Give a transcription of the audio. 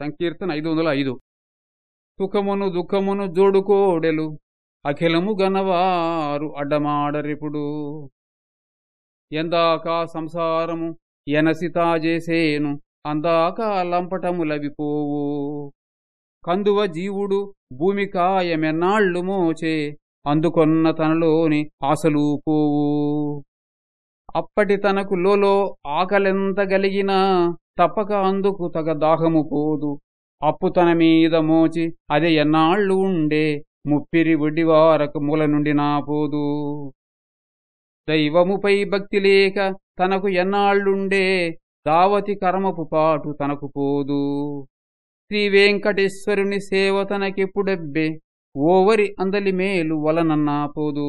సంకీర్తన ఐదు వందల ఐదు సుఖమును దుఃఖమును జోడుకోడెలు అఖిలము గనవారు అడ్డమాడరిపుడు. ఎందాక సంసారము ఎనసితా చేసేను అందాక లంపటములవిపోవు కందువ జీవుడు భూమి కాయమెన్నాళ్ళు మోచే అందుకొన్న తనలోని ఆశలు పోవు. అప్పటి తనకు లోలో ఆకలెంత గలిగినా తప్పక అందుకు తగ దాహము పోదు. అప్పు తన మీద మోచి అదే ఎన్నాళ్ళు ఉండే ముప్పిరి వడ్డివారకు మూల నుండి నా పోదు. దైవముపై భక్తి లేక తనకు ఎన్నాళ్ళుండే దావతి కర్మపు పాటు తనకు పోదు. శ్రీ వెంకటేశ్వరుని సేవ తనకెప్పుడెబ్బే ఓవరి అందలి మేలు వలనన్నా పోదు.